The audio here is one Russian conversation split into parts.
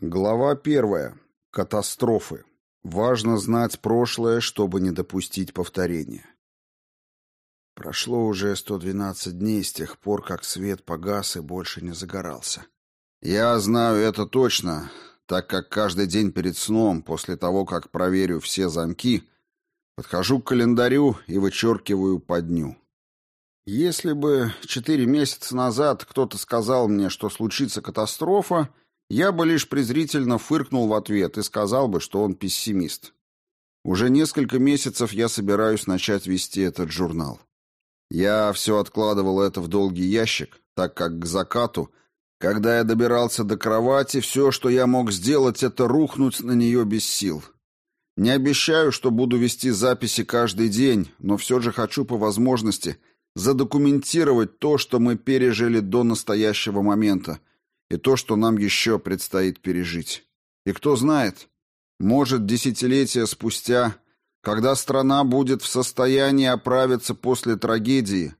Глава первая. Катастрофы. Важно знать прошлое, чтобы не допустить повторения. Прошло уже 112 дней с тех пор, как свет погас и больше не загорался. Я знаю это точно, так как каждый день перед сном, после того, как проверю все замки, подхожу к календарю и вычеркиваю по дню. Если бы четыре месяца назад кто-то сказал мне, что случится катастрофа, я бы лишь презрительно фыркнул в ответ и сказал бы, что он пессимист. Уже несколько месяцев я собираюсь начать вести этот журнал. Я все откладывал это в долгий ящик, так как к закату, когда я добирался до кровати, все, что я мог сделать, это рухнуть на нее без сил. Не обещаю, что буду вести записи каждый день, но все же хочу по возможности задокументировать то, что мы пережили до настоящего момента, и то, что нам еще предстоит пережить. И кто знает, может, десятилетия спустя, когда страна будет в состоянии оправиться после трагедии,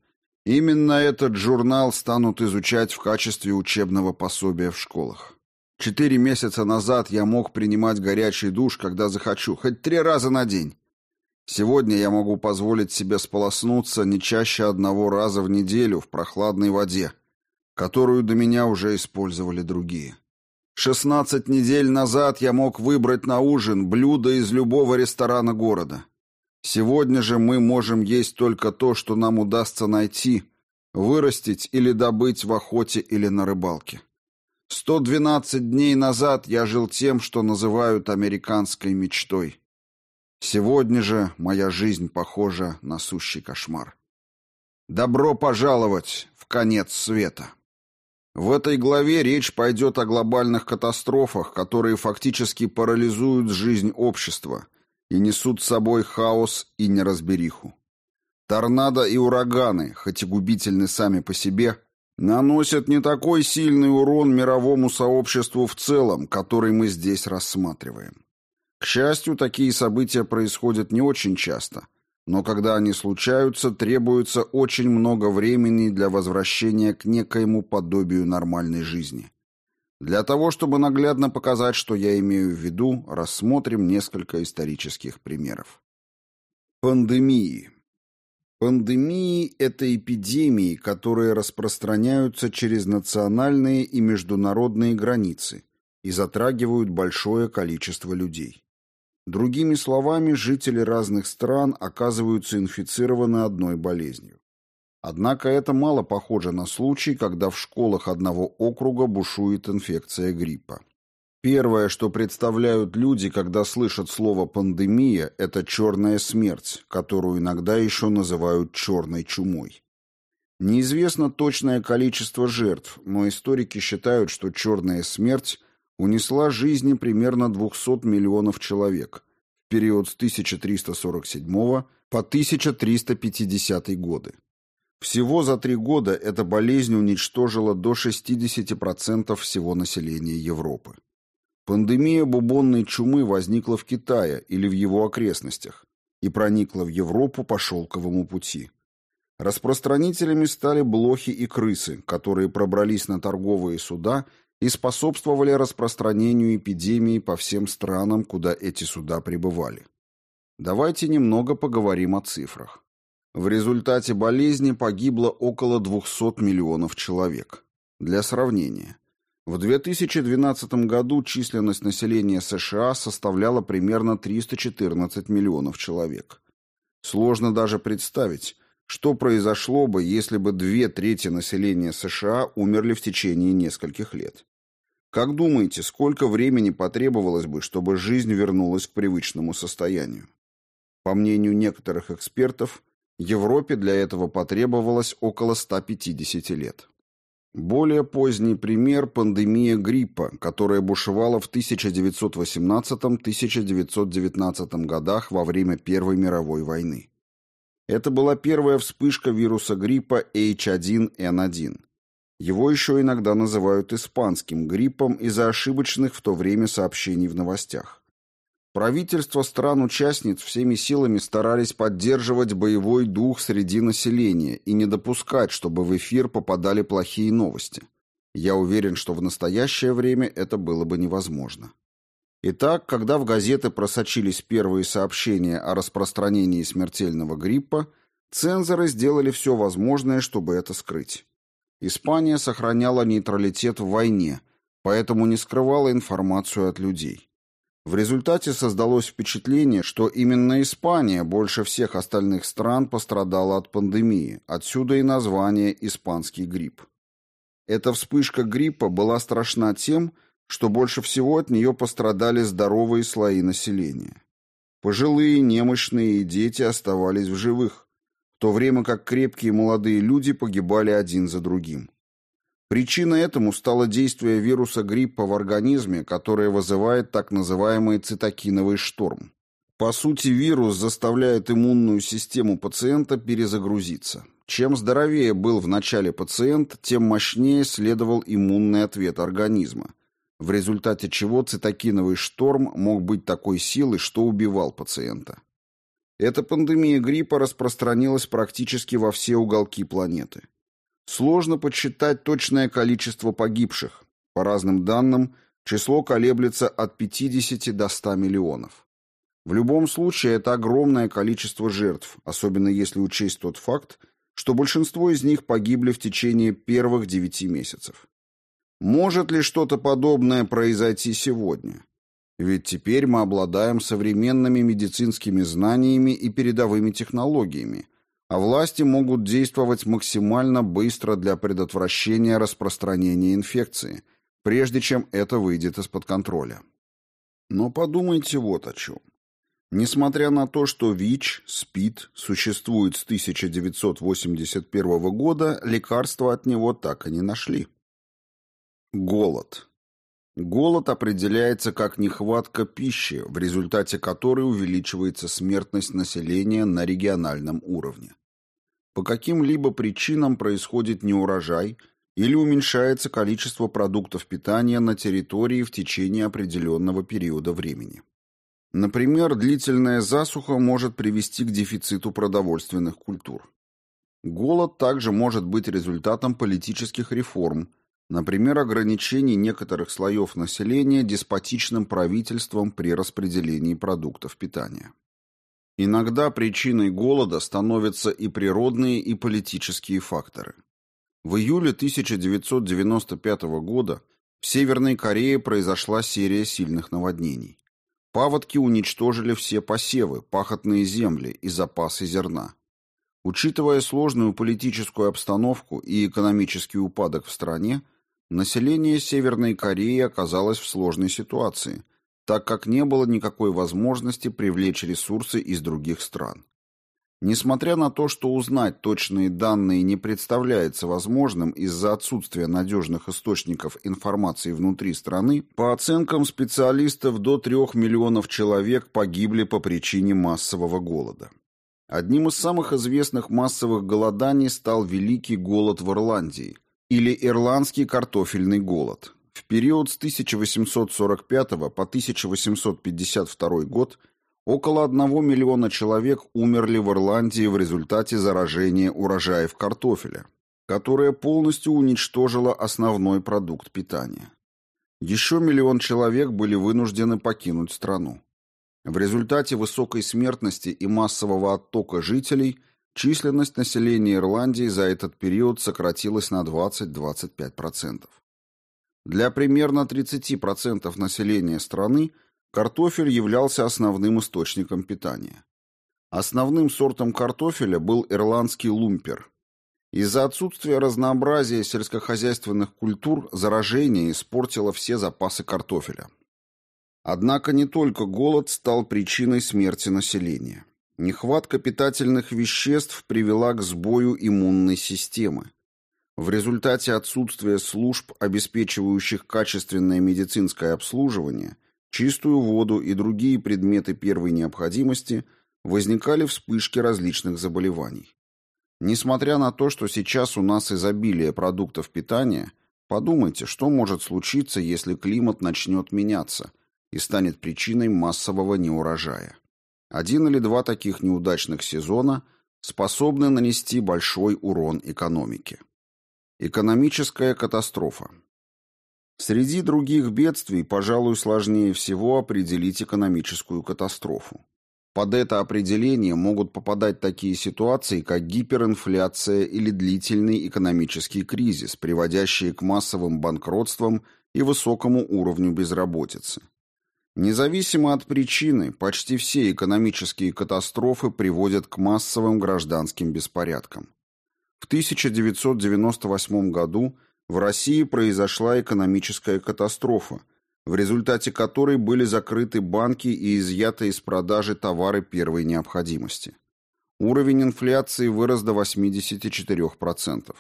именно этот журнал станут изучать в качестве учебного пособия в школах. Четыре месяца назад я мог принимать горячий душ, когда захочу, хоть три раза на день. Сегодня я могу позволить себе сполоснуться не чаще одного раза в неделю в прохладной воде, которую до меня уже использовали другие. Шестнадцать недель назад я мог выбрать на ужин блюдо из любого ресторана города. Сегодня же мы можем есть только то, что нам удастся найти, вырастить или добыть в охоте или на рыбалке. Сто двенадцать дней назад я жил тем, что называют американской мечтой. Сегодня же моя жизнь похожа на сущий кошмар. Добро пожаловать в конец света. В этой главе речь пойдет о глобальных катастрофах, которые фактически парализуют жизнь общества и несут с собой хаос и неразбериху. Торнадо и ураганы, хоть и губительны сами по себе, наносят не такой сильный урон мировому сообществу в целом, который мы здесь рассматриваем. К счастью, такие события происходят не очень часто – но когда они случаются, требуется очень много времени для возвращения к некоему подобию нормальной жизни. Для того, чтобы наглядно показать, что я имею в виду, рассмотрим несколько исторических примеров. Пандемии. Пандемии – это эпидемии, которые распространяются через национальные и международные границы и затрагивают большое количество людей. Другими словами, жители разных стран оказываются инфицированы одной болезнью. Однако это мало похоже на случай, когда в школах одного округа бушует инфекция гриппа. Первое, что представляют люди, когда слышат слово «пандемия», это черная смерть, которую иногда еще называют черной чумой. Неизвестно точное количество жертв, но историки считают, что черная смерть унесла жизни примерно 200 миллионов человек в период с 1347 по 1350 годы. Всего за три года эта болезнь уничтожила до 60% всего населения Европы. Пандемия бубонной чумы возникла в Китае или в его окрестностях и проникла в Европу по шелковому пути. Распространителями стали блохи и крысы, которые пробрались на торговые суда и способствовали распространению эпидемии по всем странам, куда эти суда прибывали. Давайте немного поговорим о цифрах. В результате болезни погибло около 200 миллионов человек. Для сравнения, в 2012 году численность населения США составляла примерно 314 миллионов человек. Сложно даже представить, что произошло бы, если бы две трети населения США умерли в течение нескольких лет? Как думаете, сколько времени потребовалось бы, чтобы жизнь вернулась к привычному состоянию? По мнению некоторых экспертов, Европе для этого потребовалось около 150 лет. Более поздний пример – пандемия гриппа, которая бушевала в 1918-1919 годах во время Первой мировой войны. Это была первая вспышка вируса гриппа H1N1. Его еще иногда называют испанским гриппом из-за ошибочных в то время сообщений в новостях. Правительства стран-участниц всеми силами старались поддерживать боевой дух среди населения и не допускать, чтобы в эфир попадали плохие новости. Я уверен, что в настоящее время это было бы невозможно. Итак, когда в газеты просочились первые сообщения о распространении смертельного гриппа, цензоры сделали все возможное, чтобы это скрыть. Испания сохраняла нейтралитет в войне, поэтому не скрывала информацию от людей. В результате создалось впечатление, что именно Испания больше всех остальных стран пострадала от пандемии, отсюда и название «испанский грипп». Эта вспышка гриппа была страшна тем, что больше всего от нее пострадали здоровые слои населения. Пожилые, немощные и дети оставались в живых, в то время как крепкие молодые люди погибали один за другим. Причиной этому стало действие вируса гриппа в организме, которое вызывает так называемый цитокиновый шторм. По сути, вирус заставляет иммунную систему пациента перезагрузиться. Чем здоровее был в начале пациент, тем мощнее следовал иммунный ответ организма, в результате чего цитокиновый шторм мог быть такой силы, что убивал пациента. Эта пандемия гриппа распространилась практически во все уголки планеты. Сложно подсчитать точное количество погибших. По разным данным, число колеблется от 50 до 100 миллионов. В любом случае, это огромное количество жертв, особенно если учесть тот факт, что большинство из них погибли в течение первых 9 месяцев. Может ли что-то подобное произойти сегодня? Ведь теперь мы обладаем современными медицинскими знаниями и передовыми технологиями, а власти могут действовать максимально быстро для предотвращения распространения инфекции, прежде чем это выйдет из-под контроля. Но подумайте вот о чем. Несмотря на то, что ВИЧ, СПИД существует с 1981 года, лекарства от него так и не нашли. Голод. Голод определяется как нехватка пищи, в результате которой увеличивается смертность населения на региональном уровне. По каким-либо причинам происходит неурожай или уменьшается количество продуктов питания на территории в течение определенного периода времени. Например, длительная засуха может привести к дефициту продовольственных культур. Голод также может быть результатом политических реформ, Например, ограничений некоторых слоев населения деспотичным правительством при распределении продуктов питания. Иногда причиной голода становятся и природные, и политические факторы. В июле 1995 года в Северной Корее произошла серия сильных наводнений. Паводки уничтожили все посевы, пахотные земли и запасы зерна. Учитывая сложную политическую обстановку и экономический упадок в стране, Население Северной Кореи оказалось в сложной ситуации, так как не было никакой возможности привлечь ресурсы из других стран. Несмотря на то, что узнать точные данные не представляется возможным из-за отсутствия надежных источников информации внутри страны, по оценкам специалистов до 3 миллионов человек погибли по причине массового голода. Одним из самых известных массовых голоданий стал Великий голод в Ирландии – или ирландский картофельный голод. В период с 1845 по 1852 год около 1 миллиона человек умерли в Ирландии в результате заражения урожаев картофеля, которое полностью уничтожило основной продукт питания. Еще миллион человек были вынуждены покинуть страну. В результате высокой смертности и массового оттока жителей Численность населения Ирландии за этот период сократилась на 20-25%. Для примерно 30% населения страны картофель являлся основным источником питания. Основным сортом картофеля был ирландский лумпер. Из-за отсутствия разнообразия сельскохозяйственных культур заражение испортило все запасы картофеля. Однако не только голод стал причиной смерти населения. Нехватка питательных веществ привела к сбою иммунной системы. В результате отсутствия служб, обеспечивающих качественное медицинское обслуживание, чистую воду и другие предметы первой необходимости, возникали вспышки различных заболеваний. Несмотря на то, что сейчас у нас изобилие продуктов питания, подумайте, что может случиться, если климат начнет меняться и станет причиной массового неурожая. Один или два таких неудачных сезона способны нанести большой урон экономике. Экономическая катастрофа. Среди других бедствий, пожалуй, сложнее всего определить экономическую катастрофу. Под это определение могут попадать такие ситуации, как гиперинфляция или длительный экономический кризис, приводящие к массовым банкротствам и высокому уровню безработицы. Независимо от причины, почти все экономические катастрофы приводят к массовым гражданским беспорядкам. В 1998 году в России произошла экономическая катастрофа, в результате которой были закрыты банки и изъяты из продажи товары первой необходимости. Уровень инфляции вырос до 84%.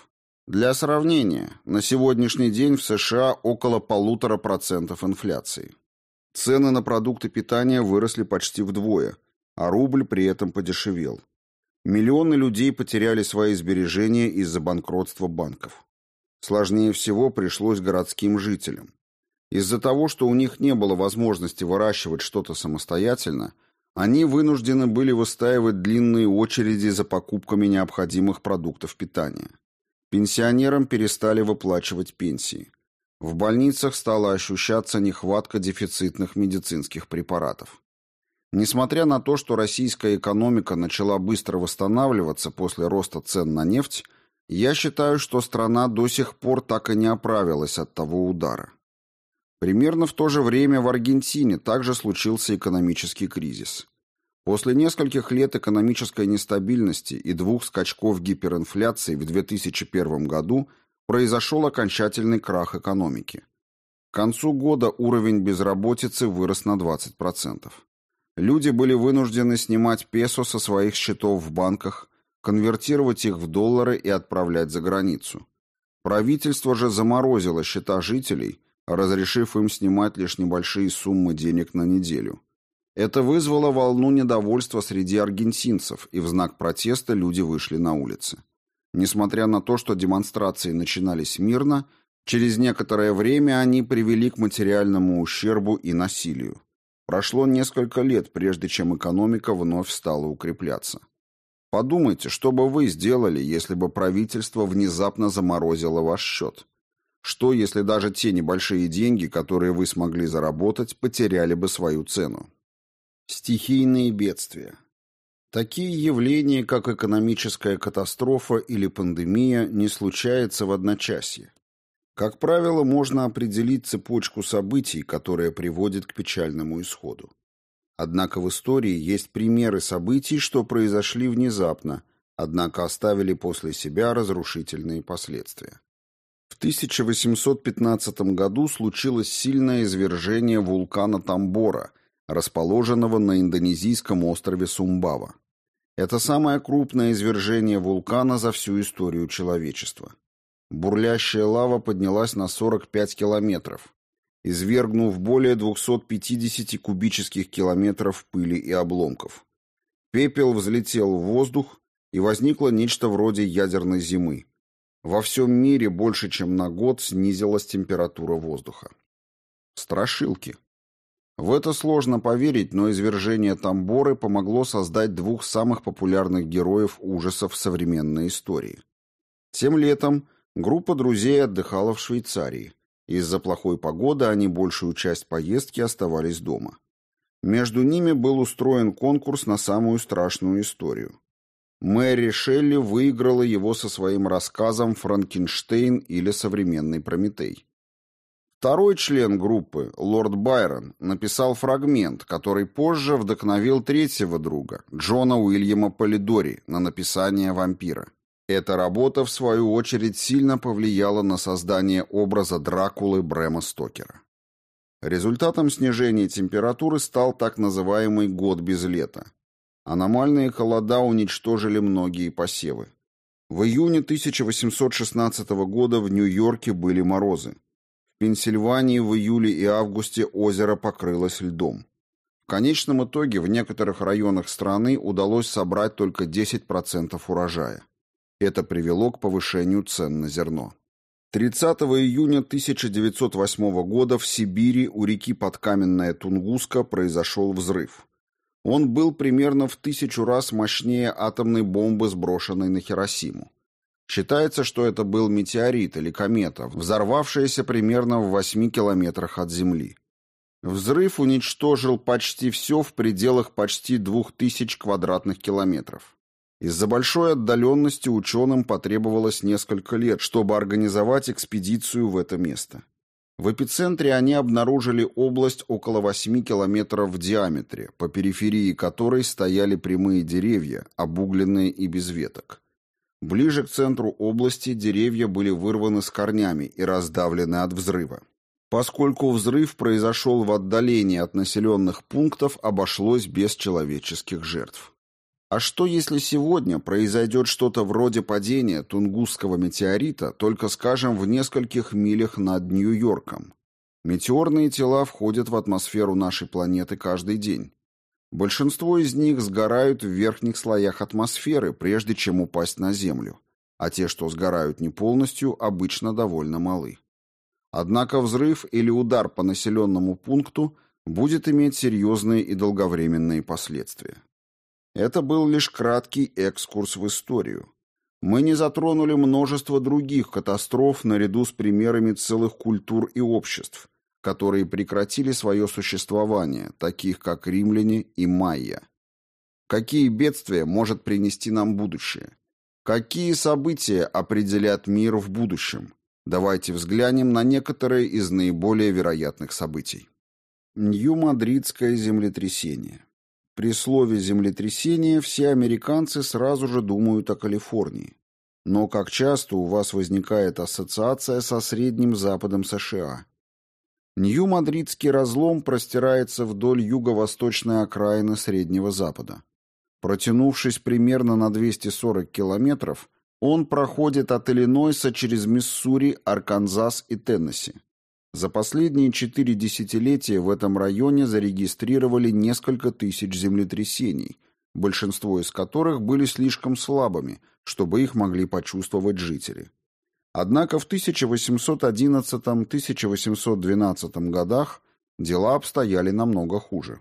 Для сравнения, на сегодняшний день в США около полутора процентов инфляции. Цены на продукты питания выросли почти вдвое, а рубль при этом подешевел. Миллионы людей потеряли свои сбережения из-за банкротства банков. Сложнее всего пришлось городским жителям. Из-за того, что у них не было возможности выращивать что-то самостоятельно, они вынуждены были выстаивать длинные очереди за покупками необходимых продуктов питания. Пенсионерам перестали выплачивать пенсии. В больницах стала ощущаться нехватка дефицитных медицинских препаратов. Несмотря на то, что российская экономика начала быстро восстанавливаться после роста цен на нефть, я считаю, что страна до сих пор так и не оправилась от того удара. Примерно в то же время в Аргентине также случился экономический кризис. После нескольких лет экономической нестабильности и двух скачков гиперинфляции в 2001 году произошел окончательный крах экономики. К концу года уровень безработицы вырос на 20%. Люди были вынуждены снимать песо со своих счетов в банках, конвертировать их в доллары и отправлять за границу. Правительство же заморозило счета жителей, разрешив им снимать лишь небольшие суммы денег на неделю. Это вызвало волну недовольства среди аргентинцев, и в знак протеста люди вышли на улицы. Несмотря на то, что демонстрации начинались мирно, через некоторое время они привели к материальному ущербу и насилию. Прошло несколько лет, прежде чем экономика вновь стала укрепляться. Подумайте, что бы вы сделали, если бы правительство внезапно заморозило ваш счет? Что, если даже те небольшие деньги, которые вы смогли заработать, потеряли бы свою цену? Стихийные бедствия. Такие явления, как экономическая катастрофа или пандемия, не случаются в одночасье. Как правило, можно определить цепочку событий, которая приводит к печальному исходу. Однако в истории есть примеры событий, что произошли внезапно, однако оставили после себя разрушительные последствия. В 1815 году случилось сильное извержение вулкана Тамбора, расположенного на индонезийском острове Сумбава. Это самое крупное извержение вулкана за всю историю человечества. Бурлящая лава поднялась на 45 километров, извергнув более 250 кубических километров пыли и обломков. Пепел взлетел в воздух, и возникло нечто вроде ядерной зимы. Во всем мире больше чем на год снизилась температура воздуха. Страшилки. В это сложно поверить, но извержение Тамборы помогло создать двух самых популярных героев ужасов современной истории. Тем летом группа друзей отдыхала в Швейцарии. Из-за плохой погоды они большую часть поездки оставались дома. Между ними был устроен конкурс на самую страшную историю. Мэри Шелли выиграла его со своим рассказом «Франкенштейн» или «Современный Прометей». Второй член группы, лорд Байрон, написал фрагмент, который позже вдохновил третьего друга, Джона Уильяма Полидори, на написание «Вампира». Эта работа, в свою очередь, сильно повлияла на создание образа Дракулы Брэма Стокера. Результатом снижения температуры стал так называемый «год без лета». Аномальные холода уничтожили многие посевы. В июне 1816 года в Нью-Йорке были морозы. Пенсильвании в июле и августе озеро покрылось льдом. В конечном итоге в некоторых районах страны удалось собрать только 10% урожая. Это привело к повышению цен на зерно. 30 июня 1908 года в Сибири у реки Подкаменная Тунгуска произошел взрыв. Он был примерно в тысячу раз мощнее атомной бомбы, сброшенной на Хиросиму. Считается, что это был метеорит или комета, взорвавшаяся примерно в 8 километрах от Земли. Взрыв уничтожил почти все в пределах почти 2000 квадратных километров. Из-за большой отдаленности ученым потребовалось несколько лет, чтобы организовать экспедицию в это место. В эпицентре они обнаружили область около 8 километров в диаметре, по периферии которой стояли прямые деревья, обугленные и без веток. Ближе к центру области деревья были вырваны с корнями и раздавлены от взрыва. Поскольку взрыв произошел в отдалении от населенных пунктов, обошлось без человеческих жертв. А что если сегодня произойдет что-то вроде падения Тунгусского метеорита, только, скажем, в нескольких милях над Нью-Йорком? Метеорные тела входят в атмосферу нашей планеты каждый день. Большинство из них сгорают в верхних слоях атмосферы, прежде чем упасть на Землю, а те, что сгорают не полностью, обычно довольно малы. Однако взрыв или удар по населенному пункту будет иметь серьезные и долговременные последствия. Это был лишь краткий экскурс в историю. Мы не затронули множество других катастроф наряду с примерами целых культур и обществ, которые прекратили свое существование, таких как римляне и майя. Какие бедствия может принести нам будущее? Какие события определят мир в будущем? Давайте взглянем на некоторые из наиболее вероятных событий. Нью-Мадридское землетрясение. При слове «землетрясение» все американцы сразу же думают о Калифорнии. Но как часто у вас возникает ассоциация со Средним Западом США – Нью-Мадридский разлом простирается вдоль юго-восточной окраины Среднего Запада. Протянувшись примерно на 240 километров, он проходит от Иллинойса через Миссури, Арканзас и Теннесси. За последние четыре десятилетия в этом районе зарегистрировали несколько тысяч землетрясений, большинство из которых были слишком слабыми, чтобы их могли почувствовать жители. Однако в 1811-1812 годах дела обстояли намного хуже.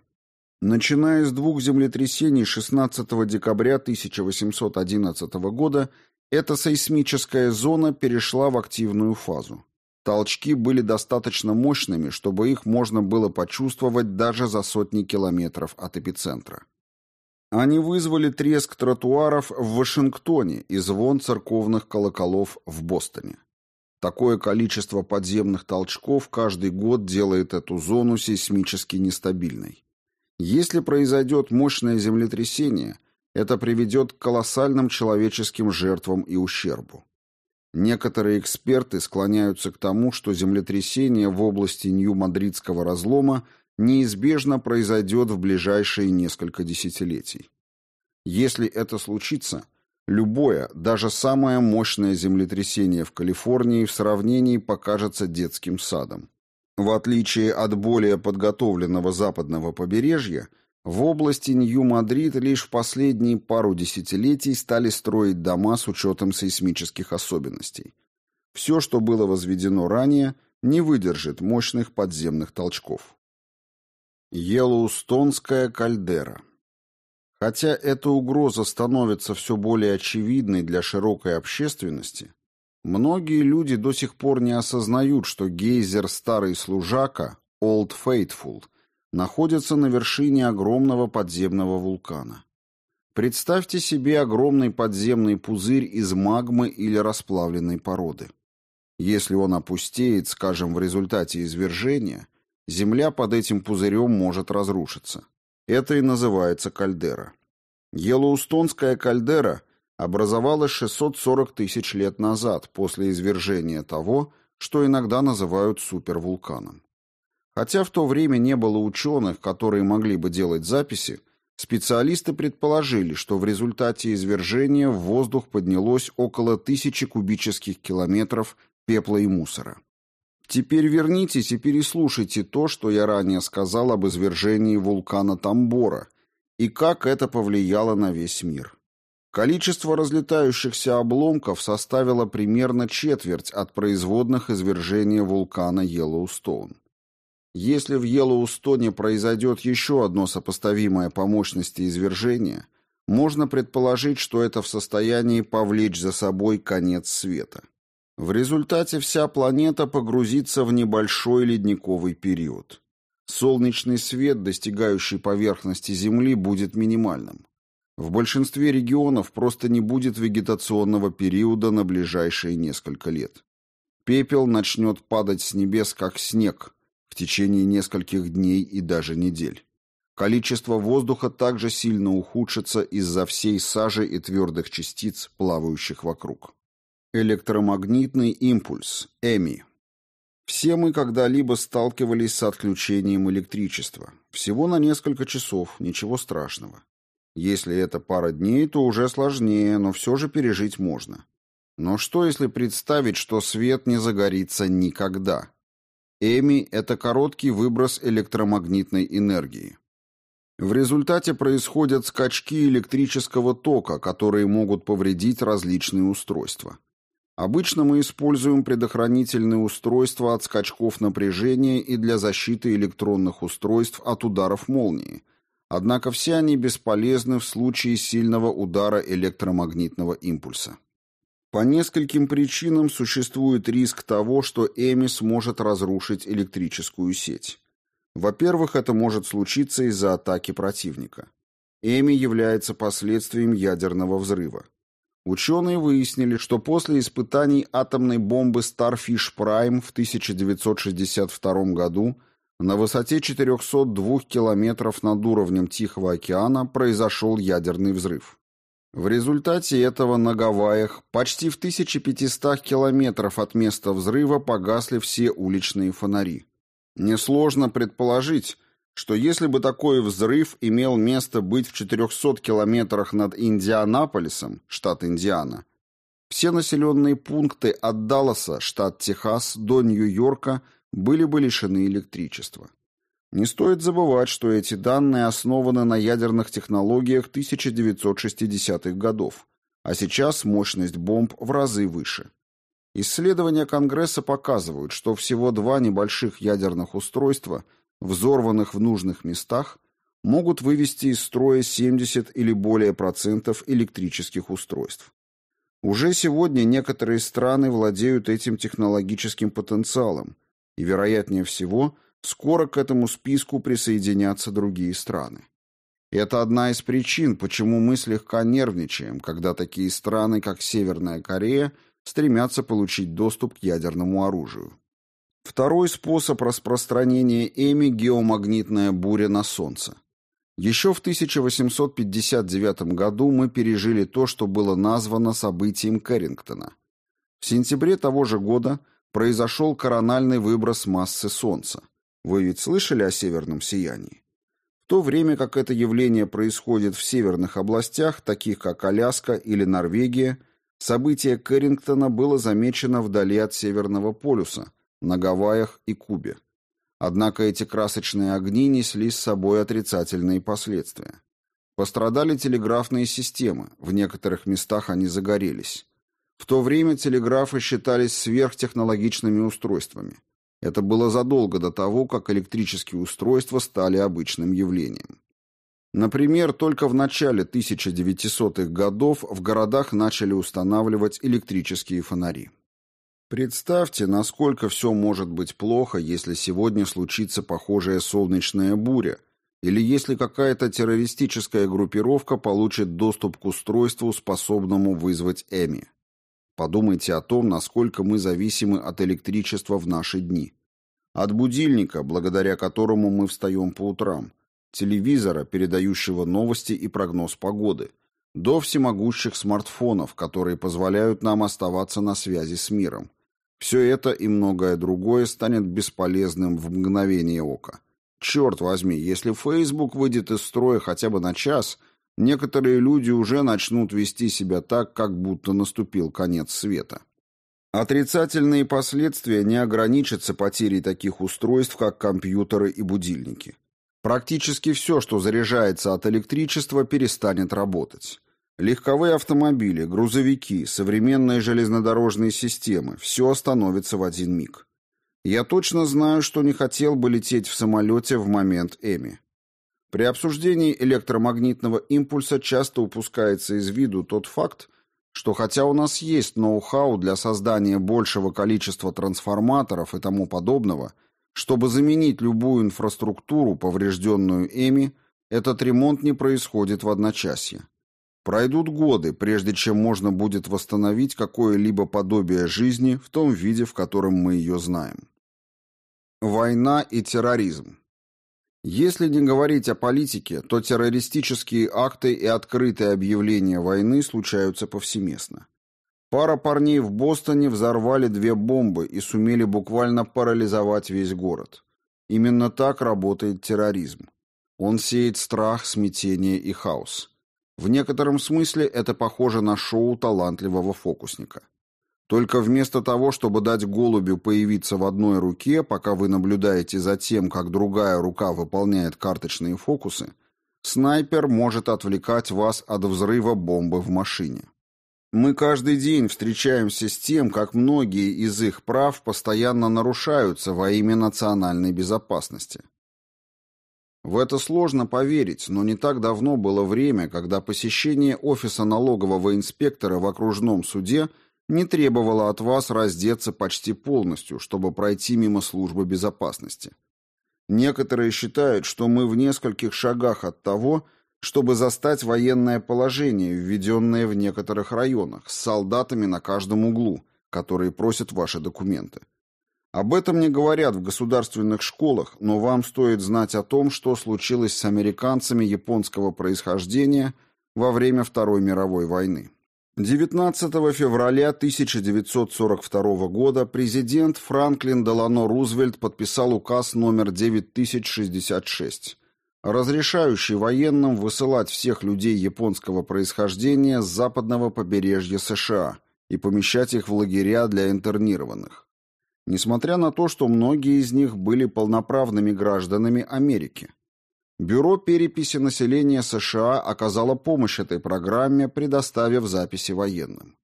Начиная с двух землетрясений 16 декабря 1811 года, эта сейсмическая зона перешла в активную фазу. Толчки были достаточно мощными, чтобы их можно было почувствовать даже за сотни километров от эпицентра. Они вызвали треск тротуаров в Вашингтоне и звон церковных колоколов в Бостоне. Такое количество подземных толчков каждый год делает эту зону сейсмически нестабильной. Если произойдет мощное землетрясение, это приведет к колоссальным человеческим жертвам и ущербу. Некоторые эксперты склоняются к тому, что землетрясение в области Нью-Мадридского разлома неизбежно произойдет в ближайшие несколько десятилетий. Если это случится, любое, даже самое мощное землетрясение в Калифорнии в сравнении покажется детским садом. В отличие от более подготовленного западного побережья, в области Нью-Мадрид лишь в последние пару десятилетий стали строить дома с учетом сейсмических особенностей. Все, что было возведено ранее, не выдержит мощных подземных толчков. Йеллоустонская кальдера. Хотя эта угроза становится все более очевидной для широкой общественности, многие люди до сих пор не осознают, что гейзер Старый Служака, Old Faithful, находится на вершине огромного подземного вулкана. Представьте себе огромный подземный пузырь из магмы или расплавленной породы. Если он опустеет, скажем, в результате извержения – Земля под этим пузырем может разрушиться. Это и называется кальдера. Йеллоустонская кальдера образовалась 640 тысяч лет назад после извержения того, что иногда называют супервулканом. Хотя в то время не было ученых, которые могли бы делать записи, специалисты предположили, что в результате извержения в воздух поднялось около тысячи кубических километров пепла и мусора. Теперь вернитесь и переслушайте то, что я ранее сказал об извержении вулкана Тамбора и как это повлияло на весь мир. Количество разлетающихся обломков составило примерно четверть от производных извержения вулкана Йеллоустоун. Если в Йеллоустоне произойдет еще одно сопоставимое по мощности извержение, можно предположить, что это в состоянии повлечь за собой конец света. В результате вся планета погрузится в небольшой ледниковый период. Солнечный свет, достигающий поверхности Земли, будет минимальным. В большинстве регионов просто не будет вегетационного периода на ближайшие несколько лет. Пепел начнет падать с небес как снег в течение нескольких дней и даже недель. Количество воздуха также сильно ухудшится из-за всей сажи и твердых частиц, плавающих вокруг. Электромагнитный импульс, ЭМИ. Все мы когда-либо сталкивались с отключением электричества. Всего на несколько часов, ничего страшного. Если это пара дней, то уже сложнее, но все же пережить можно. Но что если представить, что свет не загорится никогда? ЭМИ – это короткий выброс электромагнитной энергии. В результате происходят скачки электрического тока, которые могут повредить различные устройства. Обычно мы используем предохранительные устройства от скачков напряжения и для защиты электронных устройств от ударов молнии. Однако все они бесполезны в случае сильного удара электромагнитного импульса. По нескольким причинам существует риск того, что Эми сможет разрушить электрическую сеть. Во-первых, это может случиться из-за атаки противника. Эми является последствием ядерного взрыва. Ученые выяснили, что после испытаний атомной бомбы Starfish Prime в 1962 году на высоте 402 километров над уровнем Тихого океана произошел ядерный взрыв. В результате этого на Гавайях почти в 1500 километров от места взрыва погасли все уличные фонари. Несложно предположить, что если бы такой взрыв имел место быть в 400 километрах над Индианаполисом, штат Индиана, все населенные пункты от Далласа, штат Техас, до Нью-Йорка были бы лишены электричества. Не стоит забывать, что эти данные основаны на ядерных технологиях 1960-х годов, а сейчас мощность бомб в разы выше. Исследования Конгресса показывают, что всего два небольших ядерных устройства, взорванных в нужных местах, могут вывести из строя 70 или более процентов электрических устройств. Уже сегодня некоторые страны владеют этим технологическим потенциалом, и, вероятнее всего, скоро к этому списку присоединятся другие страны. Это одна из причин, почему мы слегка нервничаем, когда такие страны, как Северная Корея – стремятся получить доступ к ядерному оружию. Второй способ распространения Эми – геомагнитная буря на Солнце. Еще в 1859 году мы пережили то, что было названо событием Кэррингтона. В сентябре того же года произошел корональный выброс массы Солнца. Вы ведь слышали о северном сиянии? В то время как это явление происходит в северных областях, таких как Аляска или Норвегия, Событие Кэррингтона было замечено вдали от Северного полюса, на Гавайях и Кубе. Однако эти красочные огни несли с собой отрицательные последствия. Пострадали телеграфные системы, в некоторых местах они загорелись. В то время телеграфы считались сверхтехнологичными устройствами. Это было задолго до того, как электрические устройства стали обычным явлением. Например, только в начале 1900-х годов в городах начали устанавливать электрические фонари. Представьте, насколько все может быть плохо, если сегодня случится похожая солнечная буря, или если какая-то террористическая группировка получит доступ к устройству, способному вызвать Эми. Подумайте о том, насколько мы зависимы от электричества в наши дни. От будильника, благодаря которому мы встаем по утрам, телевизора, передающего новости и прогноз погоды, до всемогущих смартфонов, которые позволяют нам оставаться на связи с миром. Все это и многое другое станет бесполезным в мгновение ока. Черт возьми, если Facebook выйдет из строя хотя бы на час, некоторые люди уже начнут вести себя так, как будто наступил конец света. Отрицательные последствия не ограничатся потерей таких устройств, как компьютеры и будильники. Практически все, что заряжается от электричества, перестанет работать. Легковые автомобили, грузовики, современные железнодорожные системы – все остановится в один миг. Я точно знаю, что не хотел бы лететь в самолете в момент Эми. При обсуждении электромагнитного импульса часто упускается из виду тот факт, что хотя у нас есть ноу-хау для создания большего количества трансформаторов и тому подобного, чтобы заменить любую инфраструктуру, поврежденную ЭМИ, этот ремонт не происходит в одночасье. Пройдут годы, прежде чем можно будет восстановить какое-либо подобие жизни в том виде, в котором мы ее знаем. Война и терроризм. Если не говорить о политике, то террористические акты и открытые объявления войны случаются повсеместно. Пара парней в Бостоне взорвали две бомбы и сумели буквально парализовать весь город. Именно так работает терроризм. Он сеет страх, смятение и хаос. В некотором смысле это похоже на шоу талантливого фокусника. Только вместо того, чтобы дать голубю появиться в одной руке, пока вы наблюдаете за тем, как другая рука выполняет карточные фокусы, снайпер может отвлекать вас от взрыва бомбы в машине. Мы каждый день встречаемся с тем, как многие из их прав постоянно нарушаются во имя национальной безопасности. В это сложно поверить, но не так давно было время, когда посещение офиса налогового инспектора в окружном суде – не требовала от вас раздеться почти полностью, чтобы пройти мимо службы безопасности. Некоторые считают, что мы в нескольких шагах от того, чтобы застать военное положение, введенное в некоторых районах, с солдатами на каждом углу, которые просят ваши документы. Об этом не говорят в государственных школах, но вам стоит знать о том, что случилось с американцами японского происхождения во время Второй мировой войны. 19 февраля 1942 года президент Франклин Делано Рузвельт подписал указ номер 9066, разрешающий военным высылать всех людей японского происхождения с западного побережья США и помещать их в лагеря для интернированных. Несмотря на то, что многие из них были полноправными гражданами Америки, Бюро переписи населения США оказало помощь этой программе, предоставив записи военным.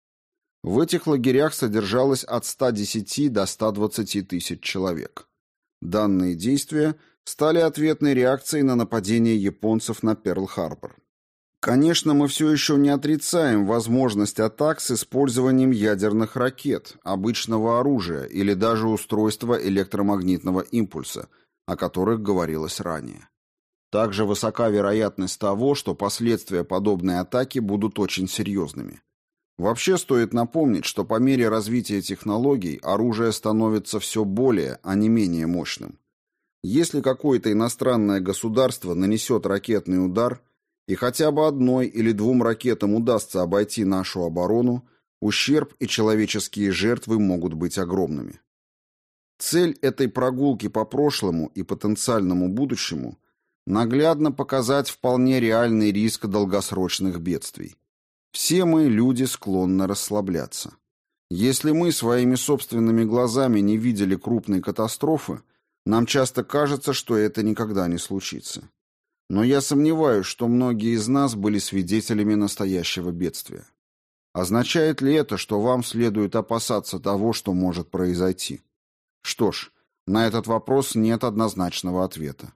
В этих лагерях содержалось от 110 до 120 тысяч человек. Данные действия стали ответной реакцией на нападение японцев на Перл-Харбор. Конечно, мы все еще не отрицаем возможность атак с использованием ядерных ракет, обычного оружия или даже устройства электромагнитного импульса, о которых говорилось ранее. Также высока вероятность того, что последствия подобной атаки будут очень серьезными. Вообще стоит напомнить, что по мере развития технологий оружие становится все более, а не менее мощным. Если какое-то иностранное государство нанесет ракетный удар, и хотя бы одной или двум ракетам удастся обойти нашу оборону, ущерб и человеческие жертвы могут быть огромными. Цель этой прогулки по прошлому и потенциальному будущему наглядно показать вполне реальный риск долгосрочных бедствий. Все мы, люди, склонны расслабляться. Если мы своими собственными глазами не видели крупной катастрофы, нам часто кажется, что это никогда не случится. Но я сомневаюсь, что многие из нас были свидетелями настоящего бедствия. Означает ли это, что вам следует опасаться того, что может произойти? Что ж, на этот вопрос нет однозначного ответа.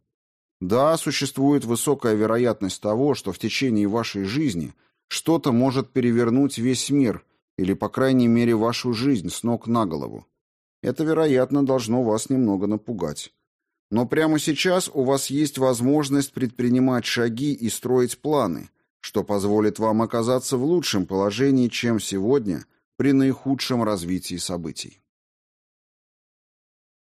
Да, существует высокая вероятность того, что в течение вашей жизни что-то может перевернуть весь мир или, по крайней мере, вашу жизнь с ног на голову. Это, вероятно, должно вас немного напугать. Но прямо сейчас у вас есть возможность предпринимать шаги и строить планы, что позволит вам оказаться в лучшем положении, чем сегодня при наихудшем развитии событий.